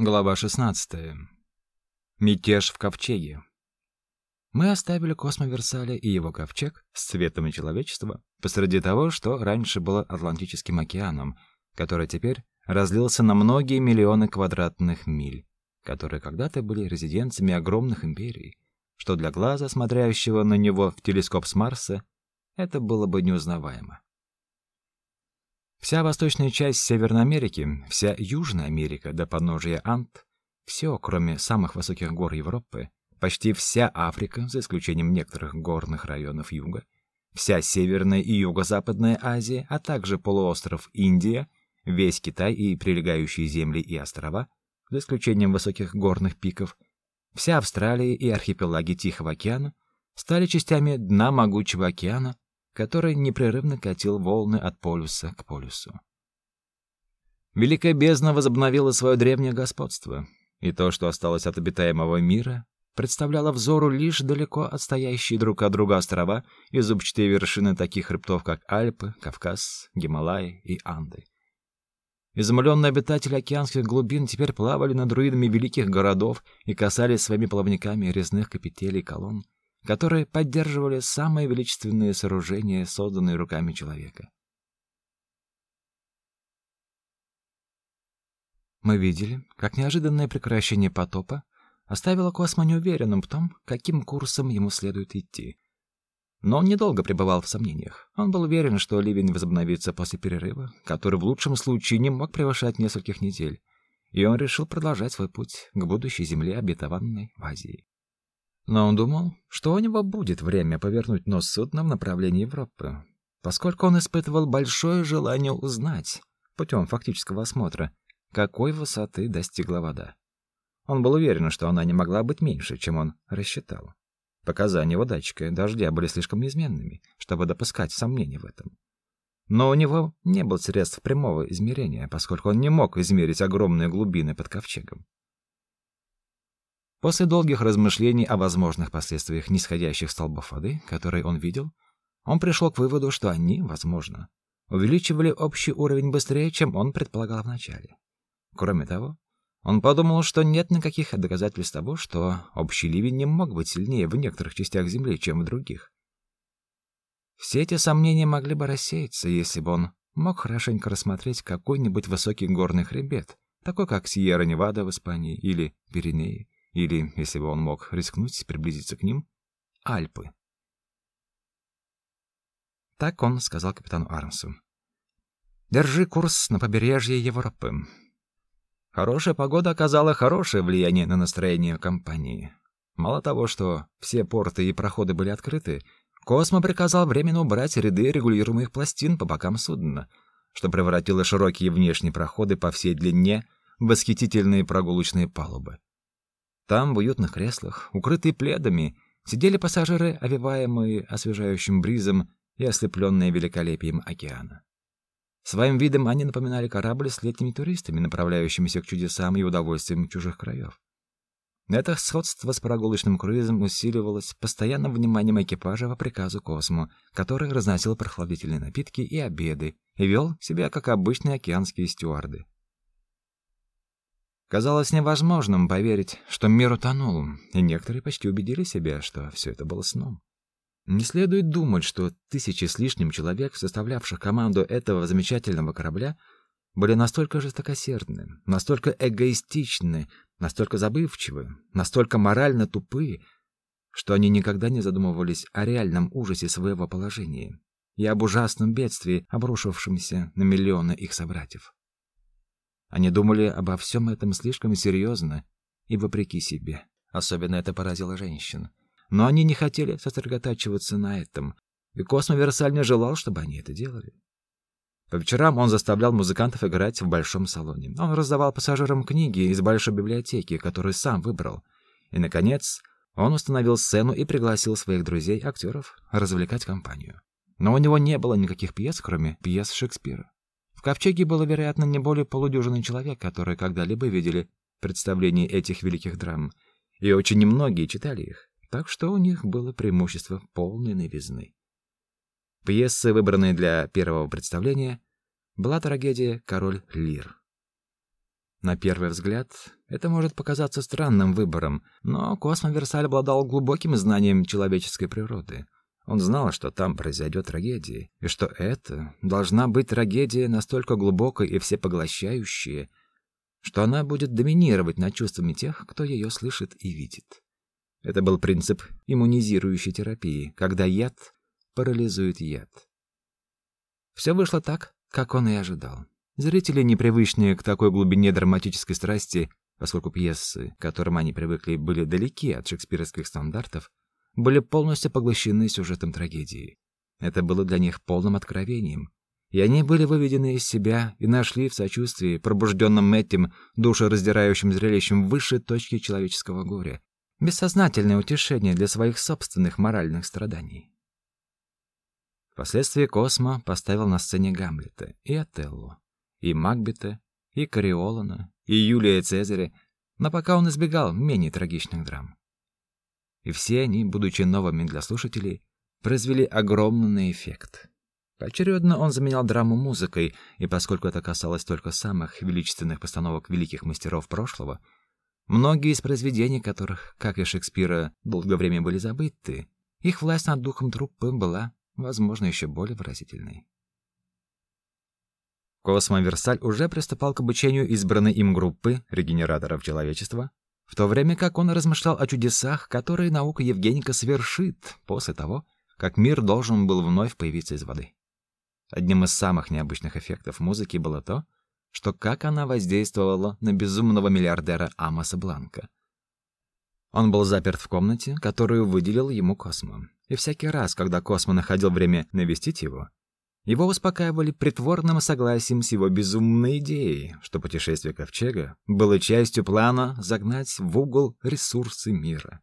Глава 16. Мятеж в ковчеге. Мы оставили Космоверсаля и его ковчег с цветом человечества посреди того, что раньше было Атлантическим океаном, который теперь разлился на многие миллионы квадратных миль, которые когда-то были резиденциями огромных империй, что для глаза, смотрящего на него в телескоп с Марса, это было бы неузнаваемо. Вся восточная часть Северной Америки, вся Южная Америка до подножия Анд, все, кроме самых высоких гор Европы, почти вся Африка, за исключением некоторых горных районов юга, вся Северная и Юго-Западная Азия, а также полуостров Индия, весь Китай и прилегающие земли и острова, за исключением высоких горных пиков, вся Австралия и архипелаги Тихого океана стали частями дна могучего океана, который непрерывно катил волны от полюса к полюсу. Великая бездна возобновила свое древнее господство, и то, что осталось от обитаемого мира, представляло взору лишь далеко отстоящие друг от друга острова и зубчатые вершины таких хребтов, как Альпы, Кавказ, Гималаи и Анды. Изумленные обитатели океанских глубин теперь плавали над руинами великих городов и касались своими плавниками резных капителей колонн, которые поддерживали самые величественные сооружения, созданные руками человека. Мы видели, как неожиданное прекращение потопа оставило Космо неуверенным в том, каким курсом ему следует идти. Но он недолго пребывал в сомнениях. Он был уверен, что ливень возобновится после перерыва, который в лучшем случае не мог превышать нескольких недель, и он решил продолжать свой путь к будущей земле, обетованной в Азии. Но он думал, что у него будет время повернуть нос судна в направлении Европы, поскольку он испытывал большое желание узнать, путем фактического осмотра, какой высоты достигла вода. Он был уверен, что она не могла быть меньше, чем он рассчитал. Показания его датчика дождя были слишком неизменными, чтобы допускать сомнений в этом. Но у него не было средств прямого измерения, поскольку он не мог измерить огромные глубины под ковчегом. После долгих размышлений о возможных последствиях нисходящих столбов воды, которые он видел, он пришел к выводу, что они, возможно, увеличивали общий уровень быстрее, чем он предполагал вначале. Кроме того, он подумал, что нет никаких доказательств того, что общий ливень не мог быть сильнее в некоторых частях Земли, чем в других. Все эти сомнения могли бы рассеяться, если бы он мог хорошенько рассмотреть какой-нибудь высокий горный хребет, такой как Сьерра-Невада в Испании или Пиренеи, или, если бы он мог рискнуть приблизиться к ним, Альпы. Так он сказал капитану Армсу. «Держи курс на побережье Европы». Хорошая погода оказала хорошее влияние на настроение компании. Мало того, что все порты и проходы были открыты, Космо приказал временно убрать ряды регулируемых пластин по бокам судна, что превратило широкие внешние проходы по всей длине в восхитительные прогулочные палубы. Там, в уютных креслах, укрытые пледами, сидели пассажиры, овиваемые освежающим бризом и ослепленные великолепием океана. Своим видом они напоминали корабль с летними туристами, направляющимися к чудесам и удовольствиям чужих краев. Это сходство с прогулочным круизом усиливалось постоянным вниманием экипажа по приказу Космо, который разносил прохладительные напитки и обеды и вел себя как обычные океанские стюарды. Казалось невозможным поверить, что мир утонул, и некоторые почти убедили себя, что все это было сном. Не следует думать, что тысячи с лишним человек, составлявших команду этого замечательного корабля, были настолько жестокосердны, настолько эгоистичны, настолько забывчивы, настолько морально тупы, что они никогда не задумывались о реальном ужасе своего положения и об ужасном бедствии, обрушившемся на миллионы их собратьев. Они думали обо всем этом слишком серьезно и вопреки себе. Особенно это поразило женщин. Но они не хотели сосредотачиваться на этом, и Космо Версаль не желал, чтобы они это делали. По вечерам он заставлял музыкантов играть в большом салоне. Он раздавал пассажирам книги из большой библиотеки, которую сам выбрал. И, наконец, он установил сцену и пригласил своих друзей-актеров развлекать компанию. Но у него не было никаких пьес, кроме пьес Шекспира. В ковчеге было, вероятно, не более полудюжины человек, которые когда-либо видели представления этих великих драм, и очень немногие читали их, так что у них было преимущество полной новизны. Пьеса, выбранная для первого представления, была трагедия «Король Лир». На первый взгляд, Это может показаться странным выбором, но Космо Версаль обладал глубоким знанием человеческой природы. Он знал, что там произойдет трагедия, и что это должна быть трагедия настолько глубокая и всепоглощающая, что она будет доминировать над чувствами тех, кто ее слышит и видит. Это был принцип иммунизирующей терапии, когда яд парализует яд. Все вышло так, как он и ожидал. Зрители, непривычные к такой глубине драматической страсти, поскольку пьесы, к которым они привыкли, были далеки от шекспировских стандартов, были полностью поглощены сюжетом трагедии. Это было для них полным откровением, и они были выведены из себя и нашли в сочувствии, пробужденном этим душераздирающим зрелищем высшей точки человеческого горя, бессознательное утешение для своих собственных моральных страданий. Впоследствии Космо поставил на сцене Гамлета и Отелло, и Макбета, и Кориолана, и Юлия Цезаря, но пока он избегал менее трагичных драм и все они, будучи новыми для слушателей, произвели огромный эффект. Поочередно он заменял драму музыкой, и поскольку это касалось только самых величественных постановок великих мастеров прошлого, многие из произведений которых, как и Шекспира, долгое время были забыты, их власть над духом труппы была, возможно, еще более выразительной. Космо Версаль уже приступал к обучению избранной им группы регенераторов человечества, в то время как он размышлял о чудесах, которые наука Евгеника совершит после того, как мир должен был вновь появиться из воды. Одним из самых необычных эффектов музыки было то, что как она воздействовала на безумного миллиардера Амоса Бланка. Он был заперт в комнате, которую выделил ему Космо. И всякий раз, когда Космо находил время навестить его, его успокаивали притворным согласием с его безумной идеей, что путешествие Ковчега было частью плана загнать в угол ресурсы мира.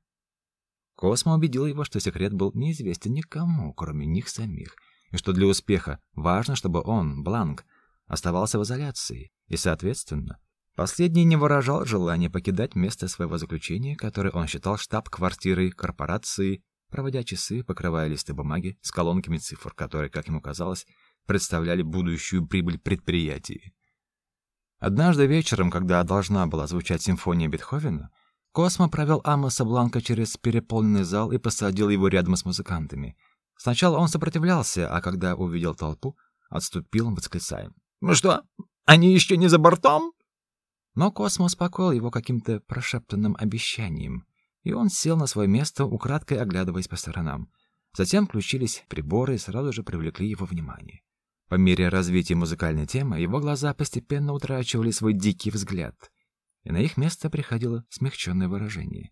Космо убедил его, что секрет был неизвестен никому, кроме них самих, и что для успеха важно, чтобы он, Бланк, оставался в изоляции, и, соответственно, последний не выражал желания покидать место своего заключения, которое он считал штаб-квартирой корпорации проводя часы, покрывая листы бумаги с колонками цифр, которые, как ему казалось, представляли будущую прибыль предприятия. Однажды вечером, когда должна была звучать симфония Бетховена, Космо провел Амоса Бланка через переполненный зал и посадил его рядом с музыкантами. Сначала он сопротивлялся, а когда увидел толпу, отступил, восклицая. «Ну что, они еще не за бортом?» Но Космо успокоил его каким-то прошептанным обещанием и он сел на свое место, украдкой оглядываясь по сторонам. Затем включились приборы и сразу же привлекли его внимание. По мере развития музыкальной темы его глаза постепенно утрачивали свой дикий взгляд, и на их место приходило смягченное выражение.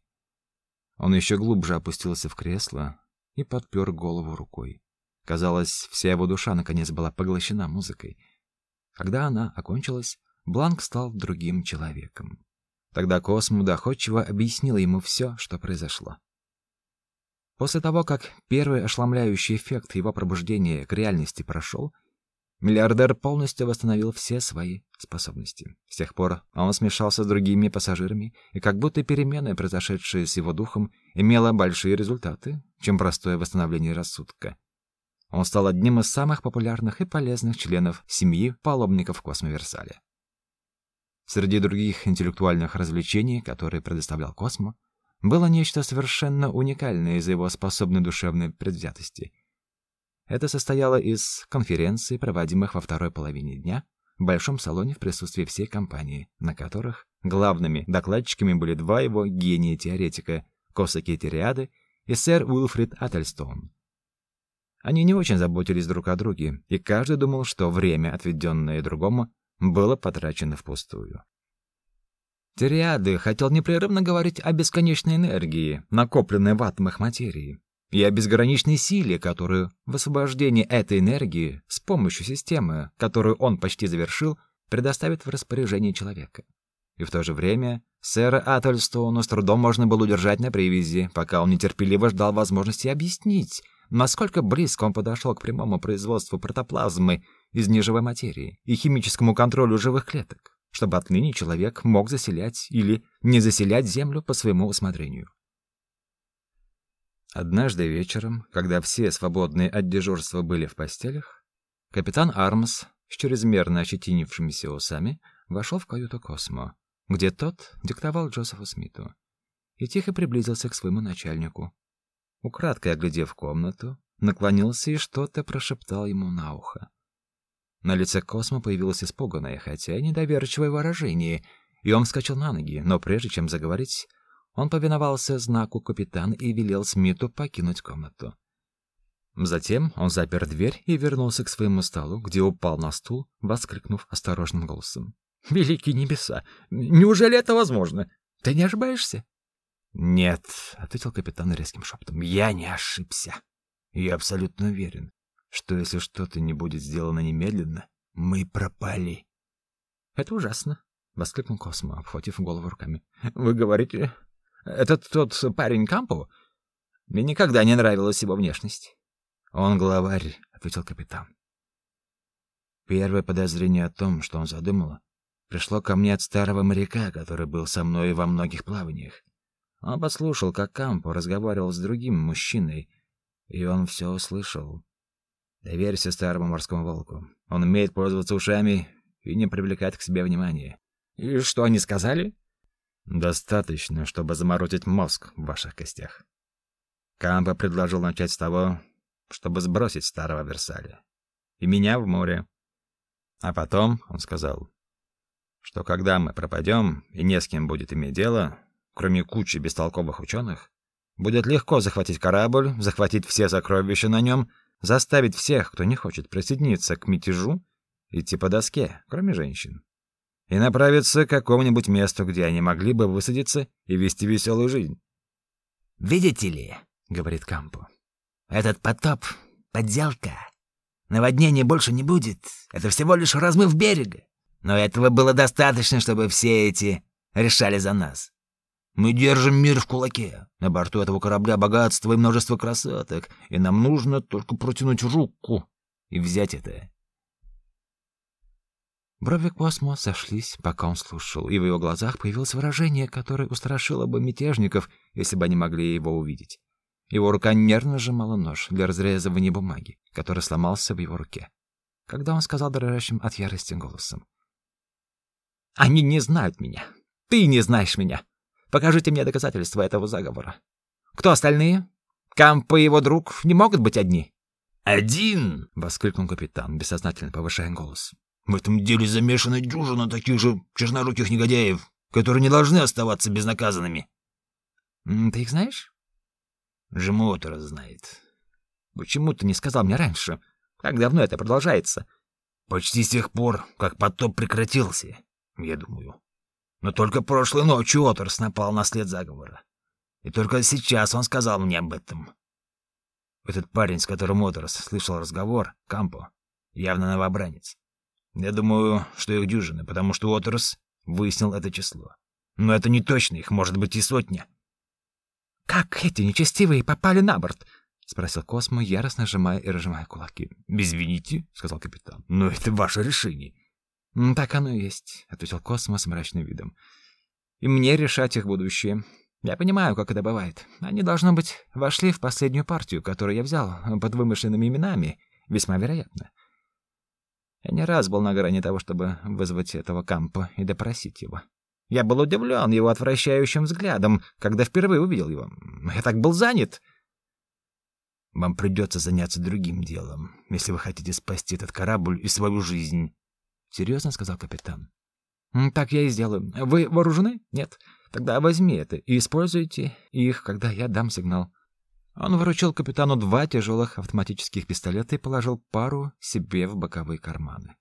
Он еще глубже опустился в кресло и подпер голову рукой. Казалось, вся его душа наконец была поглощена музыкой. Когда она окончилась, Бланк стал другим человеком. Тогда Космо доходчиво объяснил ему все, что произошло. После того, как первый ошеломляющий эффект его пробуждения к реальности прошел, миллиардер полностью восстановил все свои способности. С тех пор он смешался с другими пассажирами, и как будто перемены, произошедшие с его духом, имела большие результаты, чем простое восстановление рассудка. Он стал одним из самых популярных и полезных членов семьи паломников Космоверсаля. Среди других интеллектуальных развлечений, которые предоставлял Космо, было нечто совершенно уникальное из-за его способной душевной предвзятости. Это состояло из конференций, проводимых во второй половине дня в большом салоне в присутствии всей компании, на которых главными докладчиками были два его гения-теоретика Косаки Тириады и сэр Уилфрид Аттельстоун. Они не очень заботились друг о друге, и каждый думал, что время, отведенное другому, было потрачено впустую. Тириады хотел непрерывно говорить о бесконечной энергии, накопленной в атомах материи, и о безграничной силе, которую в освобождении этой энергии с помощью системы, которую он почти завершил, предоставит в распоряжение человека. И в то же время сэра Аттельстоуна с трудом можно было удержать на привязи, пока он нетерпеливо ждал возможности объяснить, насколько близко он подошел к прямому производству протоплазмы из неживой материи и химическому контролю живых клеток, чтобы отныне человек мог заселять или не заселять Землю по своему усмотрению. Однажды вечером, когда все свободные от дежурства были в постелях, капитан Армс с чрезмерно ощетинившимися усами вошел в каюту Космо. где тот диктовал Джозефу Смиту, и тихо приблизился к своему начальнику. Украдкой оглядев комнату, наклонился и что-то прошептал ему на ухо. На лице Космо появилось испуганное, хотя и недоверчивое выражение, и он вскочил на ноги, но прежде чем заговорить, он повиновался знаку капитана и велел Смиту покинуть комнату. Затем он запер дверь и вернулся к своему столу, где упал на стул, воскликнув осторожным голосом. «Великие небеса! Неужели это возможно? Ты не ошибаешься?» «Нет», — ответил капитан резким шепотом, — «я не ошибся. Я абсолютно уверен, что если что-то не будет сделано немедленно, мы пропали». «Это ужасно», — воскликнул Космо, обхватив голову руками. «Вы говорите, это тот парень Кампо? Мне никогда не нравилась его внешность». «Он главарь», — ответил капитан. Первое подозрение о том, что он задумал, пришло ко мне от старого моряка, который был со мной во многих плаваниях. Он послушал, как Кампо разговаривал с другим мужчиной, и он все услышал. Доверься старому морскому волку. Он умеет пользоваться ушами и не привлекать к себе внимания. И что они сказали? Достаточно, чтобы заморозить мозг в ваших костях. Кампо предложил начать с того, чтобы сбросить старого Версаля. И меня в море. А потом он сказал, что когда мы пропадем и не с кем будет иметь дело, кроме кучи бестолковых ученых, будет легко захватить корабль, захватить все сокровища на нем, заставить всех, кто не хочет присоединиться к мятежу, идти по доске, кроме женщин, и направиться к какому-нибудь месту, где они могли бы высадиться и вести веселую жизнь. «Видите ли», — говорит Кампо, этот потоп — подделка. Наводнения больше не будет. Это всего лишь размыв берега. Но этого было достаточно, чтобы все эти решали за нас. Мы держим мир в кулаке. На борту этого корабля богатство и множество красоток, и нам нужно только протянуть руку и взять это. Брови Космо сошлись, пока он слушал, и в его глазах появилось выражение, которое устрашило бы мятежников, если бы они могли его увидеть. Его рука нервно сжимала нож для разрезывания бумаги, который сломался в его руке. Когда он сказал дрожащим от ярости голосом: "Они не знают меня. Ты не знаешь меня. Покажите мне доказательства этого заговора. Кто остальные? Камп и его друг не могут быть одни". «Один!» — воскликнул капитан, бессознательно повышая голос. «В этом деле замешана дюжина таких же черноруких негодяев, которые не должны оставаться безнаказанными». «Ты их знаешь?» Жмотор знает. Почему ты не сказал мне раньше? Как давно это продолжается? Почти с тех пор, как потоп прекратился, я думаю. Но только прошлой ночью Оторс напал на след заговора. И только сейчас он сказал мне об этом. Этот парень, с которым Оторс слышал разговор, Кампо, явно новобранец. Я думаю, что их дюжины, потому что Оторс выяснил это число. Но это не точно, их может быть и сотня. Как эти нечестивые попали на борт? спросил Космо, яростно сжимая и разжимая кулаки. "Извините", сказал капитан. "Но это ваше решение". "Так оно и есть", ответил Космо с мрачным видом. "И мне решать их будущее. Я понимаю, как это бывает. Они должно быть вошли в последнюю партию, которую я взял под вымышленными именами, весьма вероятно. Я не раз был на грани того, чтобы вызвать этого Кампа и допросить его. Я был удивлен его отвращающим взглядом, когда впервые увидел его. Я так был занят. Вам придется заняться другим делом, если вы хотите спасти этот корабль и свою жизнь, серьезно сказал капитан. Так я и сделаю. Вы вооружены? Нет. Тогда возьми это и используйте их, когда я дам сигнал. Он вручил капитану два тяжелых автоматических пистолета и положил пару себе в боковые карманы.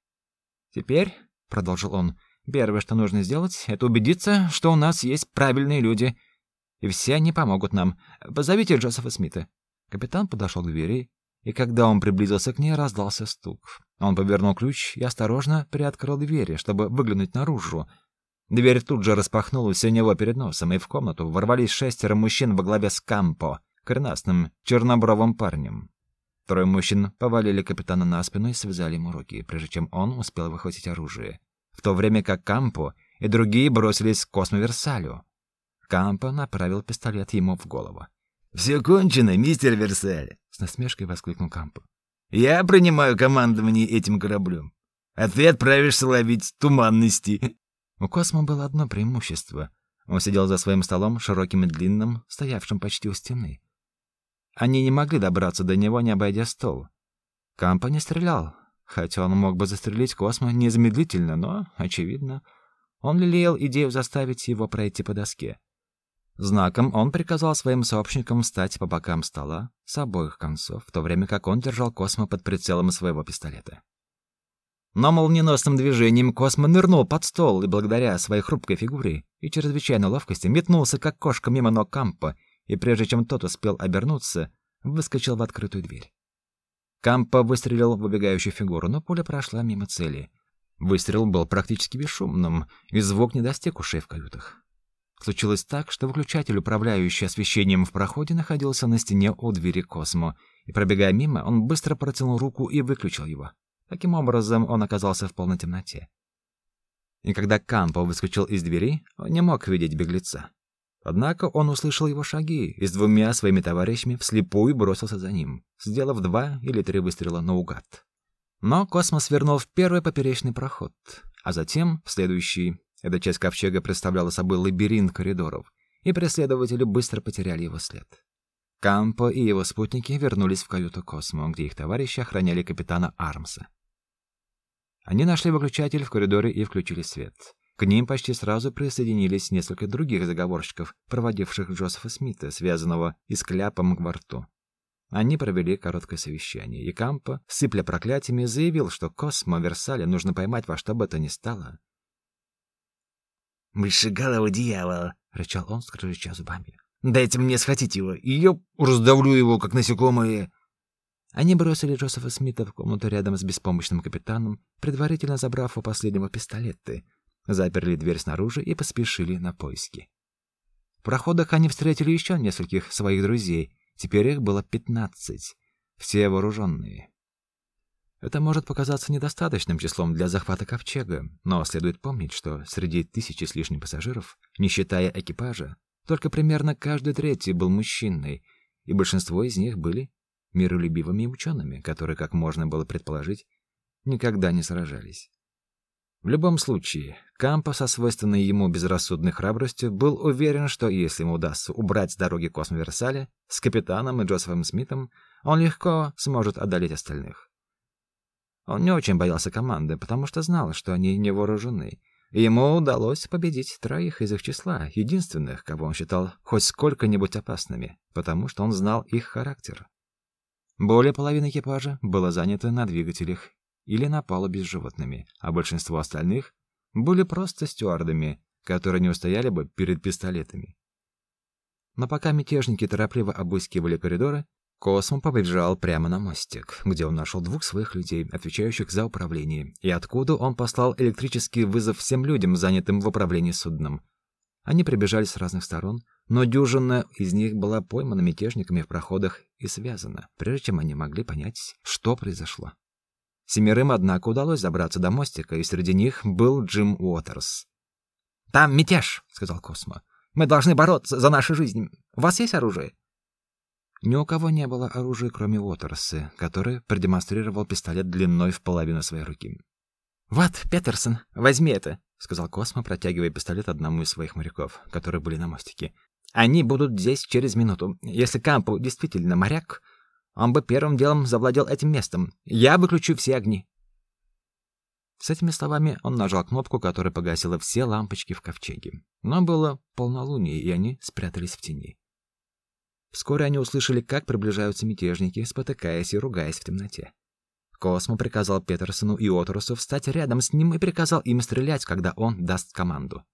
Теперь, продолжил он, Первое, что нужно сделать, это убедиться, что у нас есть правильные люди, и все они помогут нам. Позовите Джозефа Смита. Капитан подошел к двери, и когда он приблизился к ней, раздался стук. Он повернул ключ и осторожно приоткрыл двери, чтобы выглянуть наружу. Дверь тут же распахнулась у него перед носом, и в комнату ворвались шестеро мужчин во главе с Кампо, коренастым чернобровым парнем. Трое мужчин повалили капитана на спину и связали ему руки, прежде чем он успел выхватить оружие в то время как Кампо и другие бросились к Космоверсалю. Кампо направил пистолет ему в голову. «Все кончено, мистер Версаль!» — с насмешкой воскликнул Кампо. «Я принимаю командование этим кораблем, а ты отправишься ловить туманности». У Космо было одно преимущество. Он сидел за своим столом, широким и длинным, стоявшим почти у стены. Они не могли добраться до него, не обойдя стол. Кампа не стрелял, хотя он мог бы застрелить Космо незамедлительно, но, очевидно, он лелеял идею заставить его пройти по доске. Знаком он приказал своим сообщникам встать по бокам стола с обоих концов, в то время как он держал Космо под прицелом своего пистолета. Но молниеносным движением Космо нырнул под стол и благодаря своей хрупкой фигуре и чрезвычайной ловкости метнулся как кошка мимо ног Кампа, и прежде чем тот успел обернуться, выскочил в открытую дверь. Кампа выстрелил в убегающую фигуру, но пуля прошла мимо цели. Выстрел был практически бесшумным, и звук не достиг ушей в каютах. Случилось так, что выключатель, управляющий освещением в проходе, находился на стене у двери Космо, и пробегая мимо, он быстро протянул руку и выключил его. Таким образом, он оказался в полной темноте. И когда Кампо выскочил из двери, он не мог видеть беглеца. Однако он услышал его шаги и с двумя своими товарищами вслепую бросился за ним, сделав два или три выстрела наугад. Но космос свернул в первый поперечный проход, а затем в следующий. Эта часть ковчега представляла собой лабиринт коридоров, и преследователи быстро потеряли его след. Кампо и его спутники вернулись в каюту Космо, где их товарищи охраняли капитана Армса. Они нашли выключатель в коридоре и включили свет. К ним почти сразу присоединились несколько других заговорщиков, проводивших Джозефа Смита, связанного и с кляпом к рту. Они провели короткое совещание, и Кампо, сыпля проклятиями, заявил, что Космо Версале нужно поймать во что бы то ни стало. «Мышеголовый дьявол!» — рычал он, скрежеща зубами. «Дайте мне схватить его, и я раздавлю его, как насекомое!» Они бросили Джозефа Смита в комнату рядом с беспомощным капитаном, предварительно забрав у последнего пистолеты, заперли дверь снаружи и поспешили на поиски. В проходах они встретили еще нескольких своих друзей, теперь их было пятнадцать, все вооруженные. Это может показаться недостаточным числом для захвата ковчега, но следует помнить, что среди тысячи с лишним пассажиров, не считая экипажа, только примерно каждый третий был мужчиной, и большинство из них были миролюбивыми учеными, которые, как можно было предположить, никогда не сражались. В любом случае, Кампо со свойственной ему безрассудной храбростью был уверен, что если ему удастся убрать с дороги Космоверсаля с капитаном и Джозефом Смитом, он легко сможет одолеть остальных. Он не очень боялся команды, потому что знал, что они не вооружены. Ему удалось победить троих из их числа, единственных, кого он считал хоть сколько-нибудь опасными, потому что он знал их характер. Более половины экипажа было занято на двигателях или на палубе с животными, а большинство остальных были просто стюардами, которые не устояли бы перед пистолетами. Но пока мятежники торопливо обыскивали коридоры, Космо побежал прямо на мостик, где он нашел двух своих людей, отвечающих за управление, и откуда он послал электрический вызов всем людям, занятым в управлении судном. Они прибежали с разных сторон, но дюжина из них была поймана мятежниками в проходах и связана, прежде чем они могли понять, что произошло. Семерым, однако, удалось забраться до мостика, и среди них был Джим Уотерс. «Там мятеж», — сказал Космо. «Мы должны бороться за нашу жизнь. У вас есть оружие?» Ни у кого не было оружия, кроме Уотерса, который продемонстрировал пистолет длиной в половину своей руки. «Вот, Петерсон, возьми это», — сказал Космо, протягивая пистолет одному из своих моряков, которые были на мостике. Они будут здесь через минуту. Если Кампу действительно моряк, он бы первым делом завладел этим местом. Я выключу все огни. С этими словами он нажал кнопку, которая погасила все лампочки в ковчеге. Но было полнолуние, и они спрятались в тени. Вскоре они услышали, как приближаются мятежники, спотыкаясь и ругаясь в темноте. Космо приказал Петерсону и Оторусу встать рядом с ним и приказал им стрелять, когда он даст команду.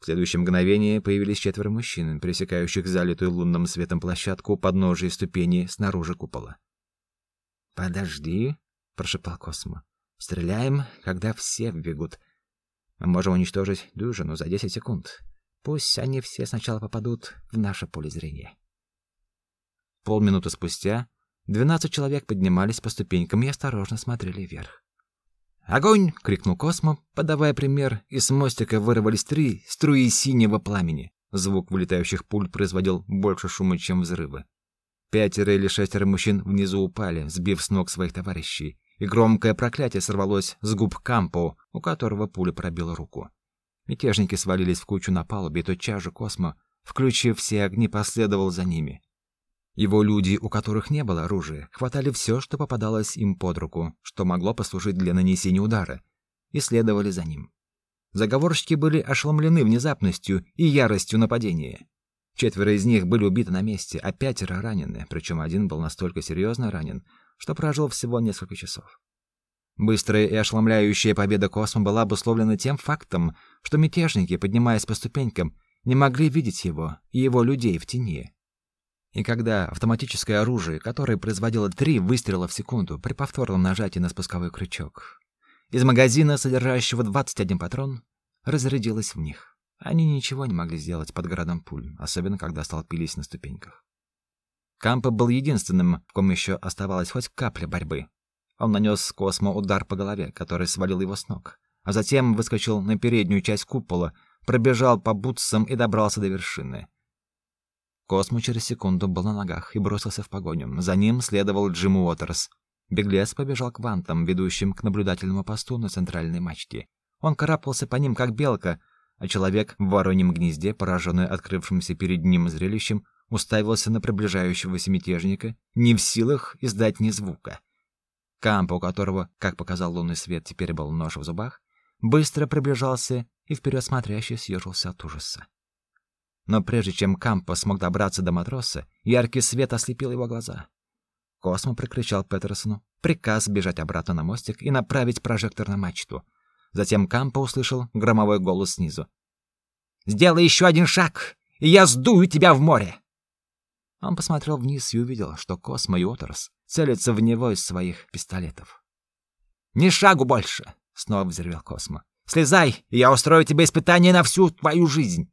В следующее мгновение появились четверо мужчин, пересекающих залитую лунным светом площадку подножия ступени снаружи купола. «Подожди», — прошептал Космо. «Стреляем, когда все вбегут. Мы можем уничтожить дюжину за десять секунд. Пусть они все сначала попадут в наше поле зрения». Полминуты спустя двенадцать человек поднимались по ступенькам и осторожно смотрели вверх. «Огонь!» — крикнул Космо, подавая пример, и с мостика вырвались три струи синего пламени. Звук вылетающих пуль производил больше шума, чем взрывы. Пятеро или шестеро мужчин внизу упали, сбив с ног своих товарищей, и громкое проклятие сорвалось с губ Кампо, у которого пуля пробила руку. Мятежники свалились в кучу на палубе, и тотчас же Космо, включив все огни, последовал за ними. Его люди, у которых не было оружия, хватали все, что попадалось им под руку, что могло послужить для нанесения удара, и следовали за ним. Заговорщики были ошеломлены внезапностью и яростью нападения. Четверо из них были убиты на месте, а пятеро ранены, причем один был настолько серьезно ранен, что прожил всего несколько часов. Быстрая и ошеломляющая победа Космо была обусловлена тем фактом, что мятежники, поднимаясь по ступенькам, не могли видеть его и его людей в тени. И когда автоматическое оружие, которое производило три выстрела в секунду при повторном нажатии на спусковой крючок, из магазина, содержащего 21 патрон, разрядилось в них. Они ничего не могли сделать под градом пуль, особенно когда столпились на ступеньках. Кампа был единственным, в ком еще оставалась хоть капля борьбы. Он нанес Космо удар по голове, который свалил его с ног, а затем выскочил на переднюю часть купола, пробежал по бутсам и добрался до вершины. Космо через секунду был на ногах и бросился в погоню. За ним следовал Джим Уотерс. Беглец побежал к вантам, ведущим к наблюдательному посту на центральной мачте. Он карабкался по ним, как белка, а человек в вороньем гнезде, пораженный открывшимся перед ним зрелищем, уставился на приближающегося мятежника, не в силах издать ни звука. Кампа, у которого, как показал лунный свет, теперь был нож в зубах, быстро приближался и вперед смотрящий съежился от ужаса. Но прежде чем Кампа смог добраться до матроса, яркий свет ослепил его глаза. Космо прикричал Петерсону приказ бежать обратно на мостик и направить прожектор на мачту. Затем Кампа услышал громовой голос снизу. «Сделай еще один шаг, и я сдую тебя в море!» Он посмотрел вниз и увидел, что Космо и Оторс целятся в него из своих пистолетов. «Ни шагу больше!» — снова взревел Космо. «Слезай, и я устрою тебе испытание на всю твою жизнь!»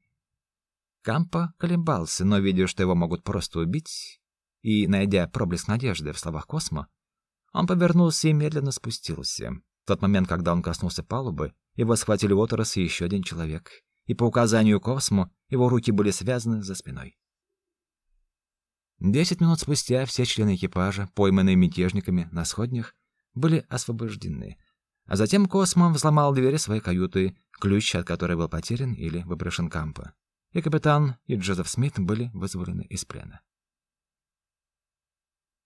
Кампа колебался, но, видя, что его могут просто убить, и, найдя проблеск надежды в словах Космо, он повернулся и медленно спустился. В тот момент, когда он коснулся палубы, его схватили Уотерс и еще один человек, и по указанию Космо его руки были связаны за спиной. Десять минут спустя все члены экипажа, пойманные мятежниками на сходнях, были освобождены. А затем Космо взломал двери своей каюты, ключ от которой был потерян или выброшен Кампа. И капитан, и Джозеф Смит были вызволены из плена.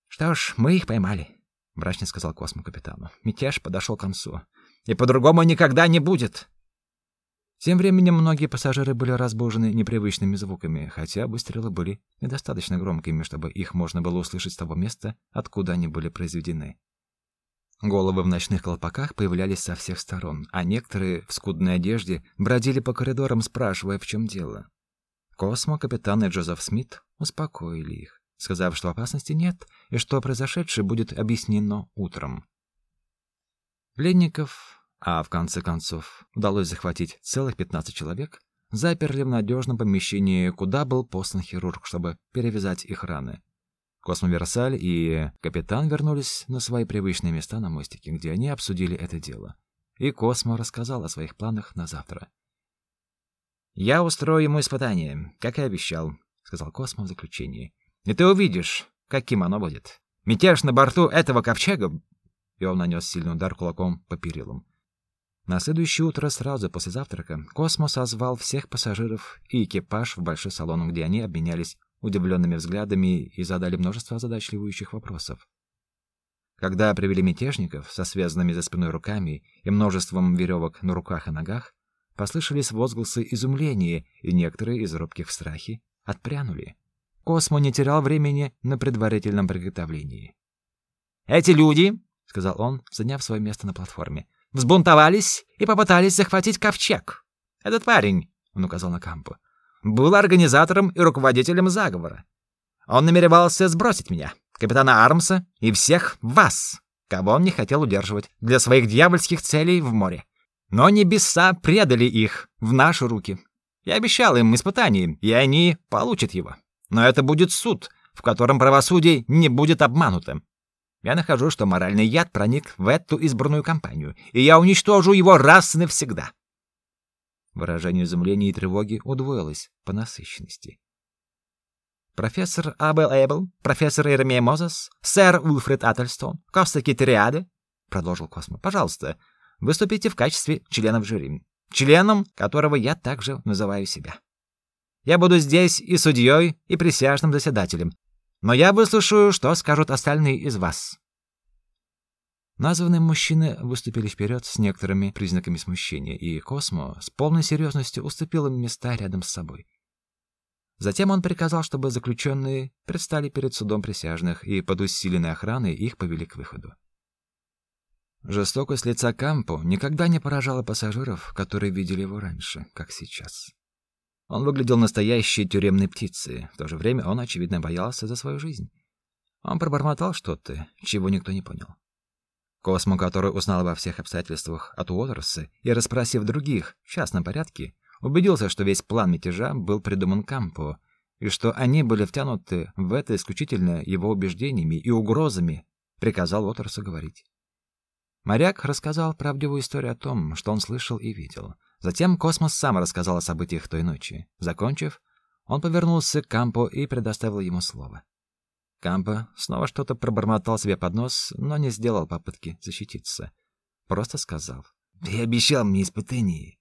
«Что ж, мы их поймали», — мрачно сказал Космо капитану. «Мятеж подошел к концу. И по-другому никогда не будет!» Тем временем многие пассажиры были разбужены непривычными звуками, хотя выстрелы были недостаточно громкими, чтобы их можно было услышать с того места, откуда они были произведены. Головы в ночных колпаках появлялись со всех сторон, а некоторые в скудной одежде бродили по коридорам, спрашивая, в чем дело. Космо, капитан и Джозеф Смит успокоили их, сказав, что опасности нет и что произошедшее будет объяснено утром. Пленников а в конце концов удалось захватить целых 15 человек, заперли в надежном помещении, куда был послан хирург, чтобы перевязать их раны. Космоверсаль и капитан вернулись на свои привычные места на мостике, где они обсудили это дело. И Космо рассказал о своих планах на завтра. «Я устрою ему испытание, как и обещал», — сказал Космо в заключение. «И ты увидишь, каким оно будет. Мятеж на борту этого ковчега...» И он нанес сильный удар кулаком по перилам. На следующее утро, сразу после завтрака, Космо созвал всех пассажиров и экипаж в большой салон, где они обменялись удивленными взглядами и задали множество озадачливающих вопросов. Когда привели мятежников со связанными за спиной руками и множеством веревок на руках и ногах, послышались возгласы изумления, и некоторые из робких в страхе отпрянули. Космо не терял времени на предварительном приготовлении. «Эти люди», — сказал он, заняв свое место на платформе, — взбунтовались и попытались захватить ковчег. Этот парень, он указал на Кампу, был организатором и руководителем заговора. Он намеревался сбросить меня, капитана Армса и всех вас, кого он не хотел удерживать для своих дьявольских целей в море. Но небеса предали их в наши руки. Я обещал им испытание, и они получат его. Но это будет суд, в котором правосудие не будет обманутым. Я нахожу, что моральный яд проник в эту избранную компанию, и я уничтожу его раз и навсегда. Выражение изумления и тревоги удвоилось по насыщенности. Профессор Абел Эбл, профессор Иеремия Мозес, сэр Уилфред Аттельстон, Коста Китериаде, продолжил Космо. Пожалуйста, выступите в качестве членов жюри. членом которого я также называю себя. Я буду здесь и судьей, и присяжным заседателем, но я выслушаю, что скажут остальные из вас. Названные мужчины выступили вперед с некоторыми признаками смущения, и Космо с полной серьезностью уступил им места рядом с собой. Затем он приказал, чтобы заключенные предстали перед судом присяжных, и под усиленной охраной их повели к выходу. Жестокость лица Кампо никогда не поражала пассажиров, которые видели его раньше, как сейчас. Он выглядел настоящей тюремной птицей, в то же время он, очевидно, боялся за свою жизнь. Он пробормотал что-то, чего никто не понял. Космо, который узнал обо всех обстоятельствах от Уотерса и расспросив других в частном порядке, убедился, что весь план мятежа был придуман Кампо, и что они были втянуты в это исключительно его убеждениями и угрозами, приказал Уотерсу говорить. Моряк рассказал правдивую историю о том, что он слышал и видел. Затем Космо сам рассказал о событиях той ночи. Закончив, он повернулся к Кампо и предоставил ему слово. Кампо снова что-то пробормотал себе под нос, но не сделал попытки защититься. Просто сказал. «Ты обещал мне испытание».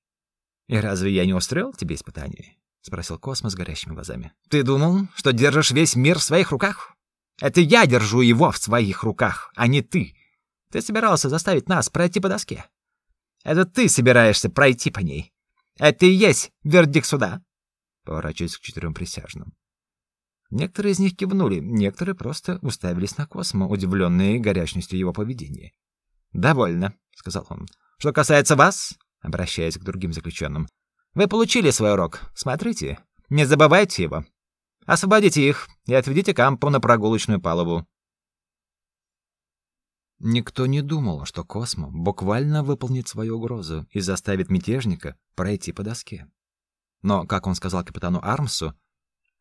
«И разве я не устроил тебе испытание?» — спросил Космо с горящими глазами. «Ты думал, что держишь весь мир в своих руках? Это я держу его в своих руках, а не ты. Ты собирался заставить нас пройти по доске. Это ты собираешься пройти по ней. Это и есть вердикт суда». Поворачиваясь к четырем присяжным. Некоторые из них кивнули, некоторые просто уставились на Космо, удивленные горячностью его поведения. «Довольно», — сказал он. «Что касается вас, обращаясь к другим заключенным, вы получили свой урок. Смотрите, не забывайте его. Освободите их и отведите Кампу на прогулочную палубу». Никто не думал, что Космо буквально выполнит свою угрозу и заставит мятежника пройти по доске. Но, как он сказал капитану Армсу,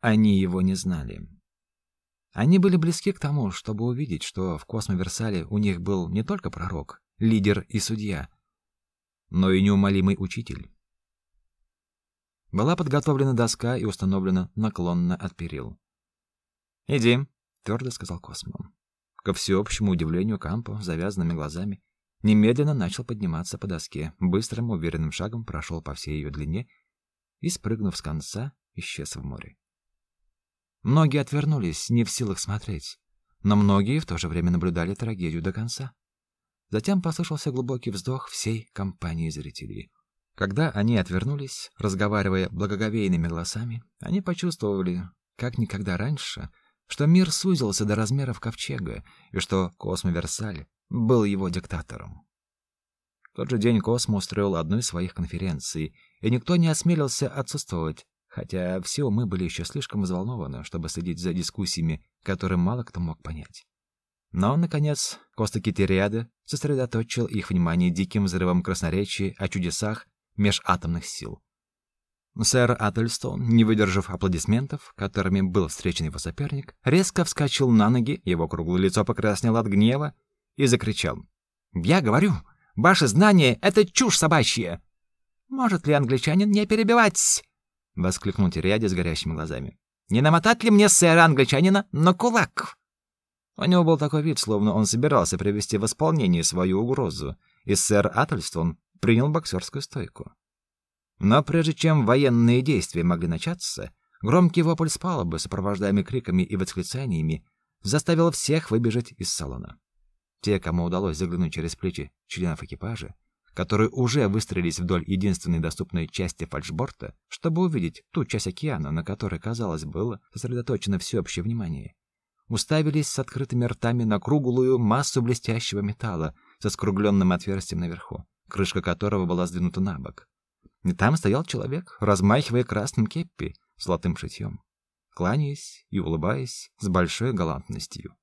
они его не знали. Они были близки к тому, чтобы увидеть, что в Космоверсале у них был не только пророк, лидер и судья, но и неумолимый учитель. Была подготовлена доска и установлена наклонно от перил. «Иди», — твердо сказал Космо. Ко всеобщему удивлению Кампо, завязанными глазами, немедленно начал подниматься по доске, быстрым уверенным шагом прошел по всей ее длине и, спрыгнув с конца, исчез в море. Многие отвернулись, не в силах смотреть, но многие в то же время наблюдали трагедию до конца. Затем послышался глубокий вздох всей компании зрителей. Когда они отвернулись, разговаривая благоговейными голосами, они почувствовали, как никогда раньше, что мир сузился до размеров ковчега и что Космо Версаль был его диктатором. В тот же день Космо устроил одну из своих конференций, и никто не осмелился отсутствовать хотя все мы были еще слишком взволнованы, чтобы следить за дискуссиями, которые мало кто мог понять. Но, наконец, Коста Китериада сосредоточил их внимание диким взрывом красноречия о чудесах межатомных сил. Сэр Аттельстон, не выдержав аплодисментов, которыми был встречен его соперник, резко вскочил на ноги, его круглое лицо покраснело от гнева и закричал. «Я говорю, ваше знание — это чушь собачья! Может ли англичанин не перебивать воскликнул Тириади с горящими глазами. Не намотать ли мне сэра англичанина на кулак? У него был такой вид, словно он собирался привести в исполнение свою угрозу, и сэр Аттельстон принял боксерскую стойку. Но прежде чем военные действия могли начаться, громкий вопль с палубы, сопровождаемый криками и восклицаниями, заставил всех выбежать из салона. Те, кому удалось заглянуть через плечи членов экипажа, которые уже выстроились вдоль единственной доступной части фальшборта, чтобы увидеть ту часть океана, на которой, казалось, было сосредоточено всеобщее внимание. Уставились с открытыми ртами на круглую массу блестящего металла со скругленным отверстием наверху, крышка которого была сдвинута на бок. И там стоял человек, размахивая красным кеппи с золотым шитьем, кланяясь и улыбаясь с большой галантностью.